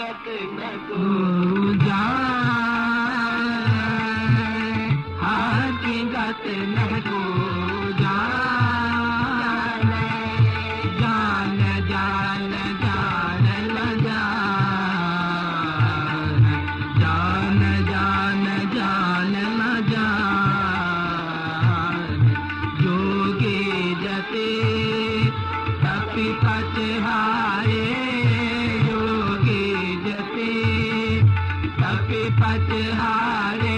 हकीकत न को तपि पचहारे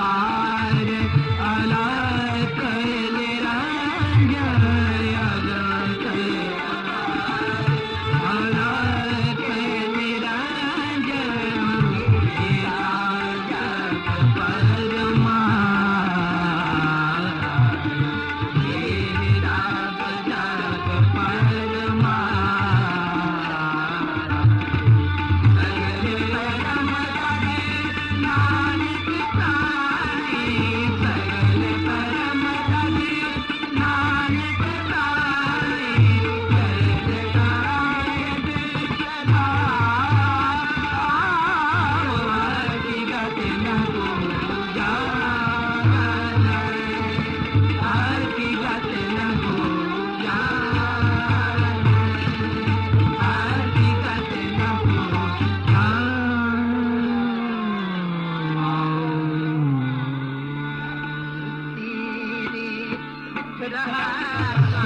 Ah. mar.